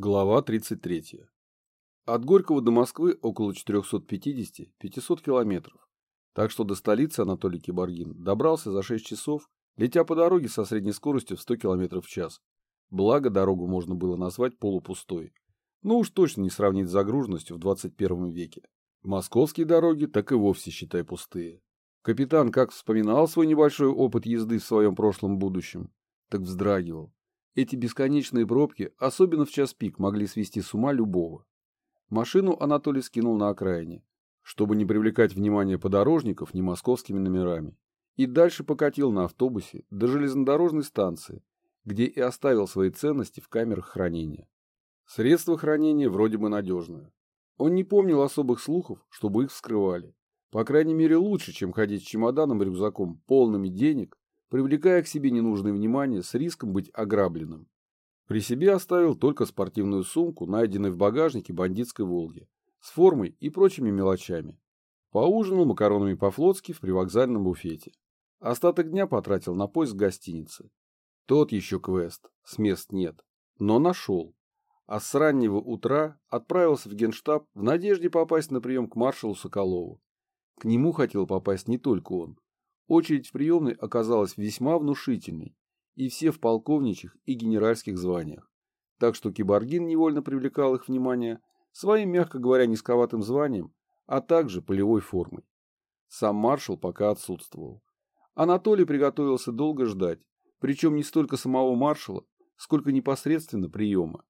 Глава 33. От Горького до Москвы около 450-500 километров, так что до столицы Анатолий Киборгин добрался за 6 часов, летя по дороге со средней скоростью в 100 км в час. Благо, дорогу можно было назвать полупустой. Но уж точно не сравнить с загруженностью в 21 веке. Московские дороги так и вовсе, считай, пустые. Капитан как вспоминал свой небольшой опыт езды в своем прошлом будущем, так вздрагивал. Эти бесконечные пробки, особенно в час пик, могли свести с ума любого. Машину Анатолий скинул на окраине, чтобы не привлекать внимание подорожников ни московскими номерами, и дальше покатил на автобусе до железнодорожной станции, где и оставил свои ценности в камерах хранения. Средство хранения вроде бы надежное. Он не помнил особых слухов, чтобы их вскрывали. По крайней мере лучше, чем ходить с чемоданом-рюкзаком, полными денег привлекая к себе ненужное внимание с риском быть ограбленным. При себе оставил только спортивную сумку, найденную в багажнике бандитской «Волги», с формой и прочими мелочами. Поужинал макаронами по-флотски в привокзальном буфете. Остаток дня потратил на поиск гостиницы. Тот еще квест, с мест нет, но нашел. А с раннего утра отправился в генштаб в надежде попасть на прием к маршалу Соколову. К нему хотел попасть не только он, Очередь в приемной оказалась весьма внушительной, и все в полковничьих и генеральских званиях. Так что Киборгин невольно привлекал их внимание своим, мягко говоря, низковатым званием, а также полевой формой. Сам маршал пока отсутствовал. Анатолий приготовился долго ждать, причем не столько самого маршала, сколько непосредственно приема.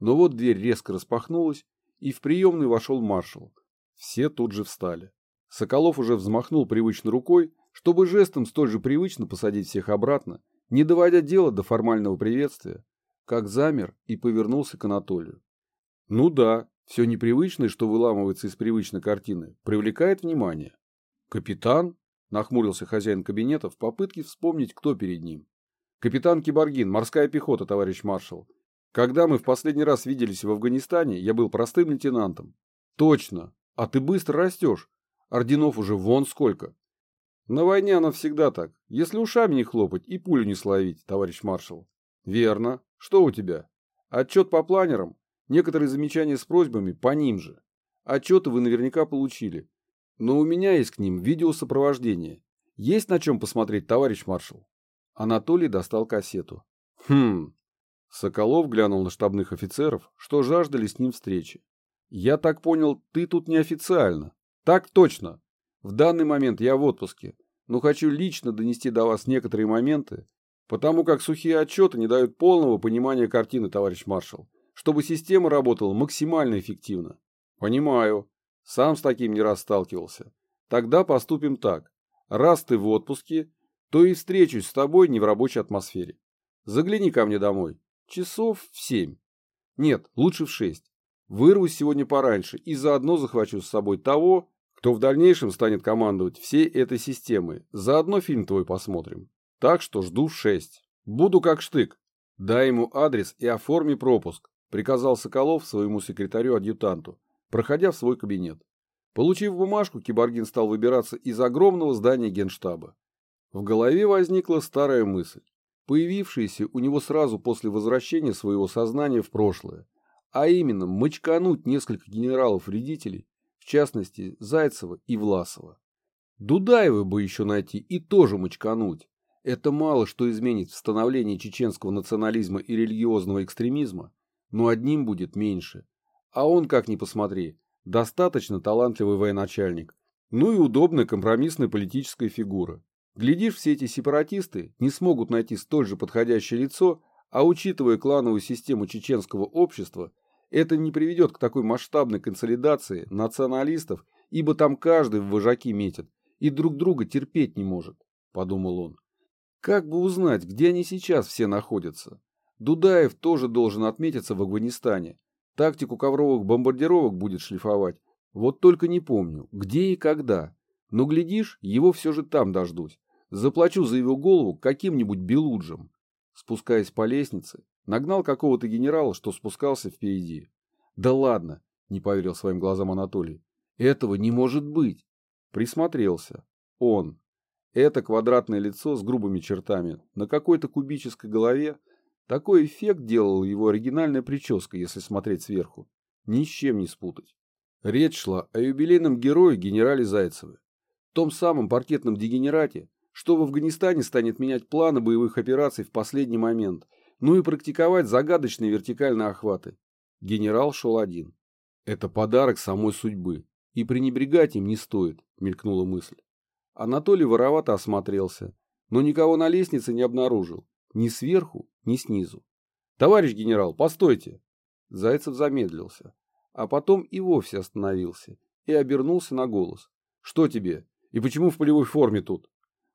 Но вот дверь резко распахнулась, и в приемный вошел маршал. Все тут же встали. Соколов уже взмахнул привычно рукой, чтобы жестом столь же привычно посадить всех обратно, не доводя дело до формального приветствия, как замер и повернулся к Анатолию. Ну да, все непривычное, что выламывается из привычной картины, привлекает внимание. Капитан? Нахмурился хозяин кабинета в попытке вспомнить, кто перед ним. Капитан Киборгин, морская пехота, товарищ маршал. Когда мы в последний раз виделись в Афганистане, я был простым лейтенантом. Точно. А ты быстро растешь. Орденов уже вон сколько. На войне оно всегда так. Если ушами не хлопать и пулю не словить, товарищ маршал. Верно. Что у тебя? Отчет по планерам? Некоторые замечания с просьбами по ним же. Отчеты вы наверняка получили. Но у меня есть к ним видеосопровождение. Есть на чем посмотреть, товарищ маршал? Анатолий достал кассету. Хм. Соколов глянул на штабных офицеров, что жаждали с ним встречи. Я так понял, ты тут неофициально. Так точно. В данный момент я в отпуске, но хочу лично донести до вас некоторые моменты, потому как сухие отчеты не дают полного понимания картины, товарищ маршал, чтобы система работала максимально эффективно. Понимаю. Сам с таким не раз сталкивался. Тогда поступим так. Раз ты в отпуске, то и встречусь с тобой не в рабочей атмосфере. Загляни ко мне домой. Часов в семь. Нет, лучше в шесть. Вырвусь сегодня пораньше и заодно захвачу с собой того, кто в дальнейшем станет командовать всей этой системой. Заодно фильм твой посмотрим. Так что жду в шесть. Буду как штык. Дай ему адрес и оформи пропуск, приказал Соколов своему секретарю-адъютанту, проходя в свой кабинет. Получив бумажку, Киборгин стал выбираться из огромного здания генштаба. В голове возникла старая мысль, появившаяся у него сразу после возвращения своего сознания в прошлое, а именно мочкануть несколько генералов-вредителей частности Зайцева и Власова. Дудаева бы еще найти и тоже мочкануть. Это мало что изменит в становлении чеченского национализма и религиозного экстремизма, но одним будет меньше. А он, как ни посмотри, достаточно талантливый военачальник, ну и удобная компромиссная политическая фигура. Глядишь, все эти сепаратисты не смогут найти столь же подходящее лицо, а учитывая клановую систему чеченского общества, это не приведет к такой масштабной консолидации националистов, ибо там каждый в вожаки метит и друг друга терпеть не может, подумал он. Как бы узнать, где они сейчас все находятся? Дудаев тоже должен отметиться в Афганистане. Тактику ковровых бомбардировок будет шлифовать. Вот только не помню, где и когда. Но, глядишь, его все же там дождусь. Заплачу за его голову каким-нибудь белуджем. Спускаясь по лестнице, Нагнал какого-то генерала, что спускался впереди. Да ладно, не поверил своим глазам Анатолий. Этого не может быть. Присмотрелся. Он. Это квадратное лицо с грубыми чертами на какой-то кубической голове Такой эффект делала его оригинальная прическа, если смотреть сверху. Ни с чем не спутать. Речь шла о юбилейном герое генерале Зайцеве. Том самом паркетном дегенерате, что в Афганистане станет менять планы боевых операций в последний момент, ну и практиковать загадочные вертикальные охваты. Генерал шел один. Это подарок самой судьбы, и пренебрегать им не стоит, мелькнула мысль. Анатолий воровато осмотрелся, но никого на лестнице не обнаружил, ни сверху, ни снизу. «Товарищ генерал, постойте!» Зайцев замедлился, а потом и вовсе остановился и обернулся на голос. «Что тебе? И почему в полевой форме тут?»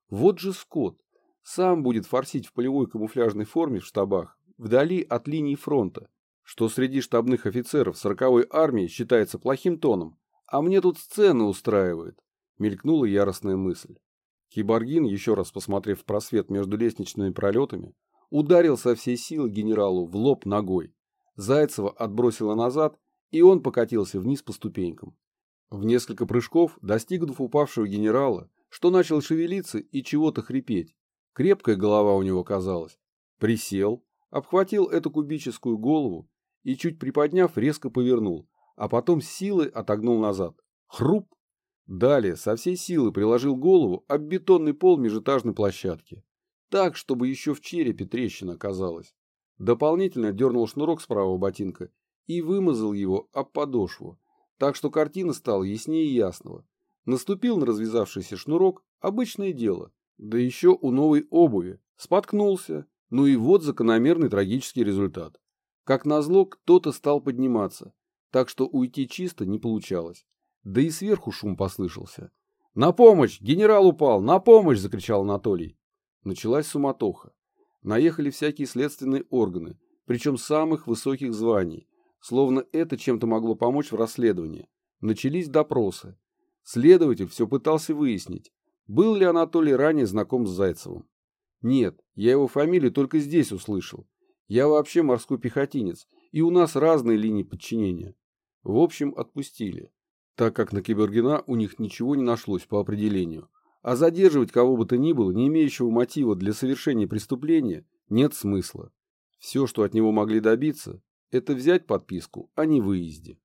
Вот же скот. Сам будет форсить в полевой камуфляжной форме в штабах, вдали от линии фронта, что среди штабных офицеров 40-й армии считается плохим тоном, а мне тут сцену устраивает мелькнула яростная мысль. Киборгин, еще раз посмотрев в просвет между лестничными пролетами, ударил со всей силы генералу в лоб ногой. Зайцева отбросила назад, и он покатился вниз по ступенькам. В несколько прыжков, достигнув упавшего генерала, что начал шевелиться и чего-то хрипеть, крепкая голова у него казалась, присел, обхватил эту кубическую голову и, чуть приподняв, резко повернул, а потом с силой отогнул назад. Хруп! Далее со всей силы приложил голову об бетонный пол межэтажной площадки. Так, чтобы еще в черепе трещина оказалась. Дополнительно дернул шнурок с правого ботинка и вымазал его об подошву, так что картина стала яснее ясного. Наступил на развязавшийся шнурок, обычное дело, да еще у новой обуви, споткнулся, ну и вот закономерный трагический результат. Как назло, кто-то стал подниматься, так что уйти чисто не получалось. Да и сверху шум послышался. «На помощь! Генерал упал! На помощь!» – закричал Анатолий. Началась суматоха. Наехали всякие следственные органы, причем самых высоких званий, словно это чем-то могло помочь в расследовании. Начались допросы. Следователь все пытался выяснить, был ли Анатолий ранее знаком с Зайцевым. Нет, я его фамилию только здесь услышал. Я вообще морской пехотинец, и у нас разные линии подчинения. В общем, отпустили так как на Кибергена у них ничего не нашлось по определению. А задерживать кого бы то ни было, не имеющего мотива для совершения преступления, нет смысла. Все, что от него могли добиться, это взять подписку о невыезде.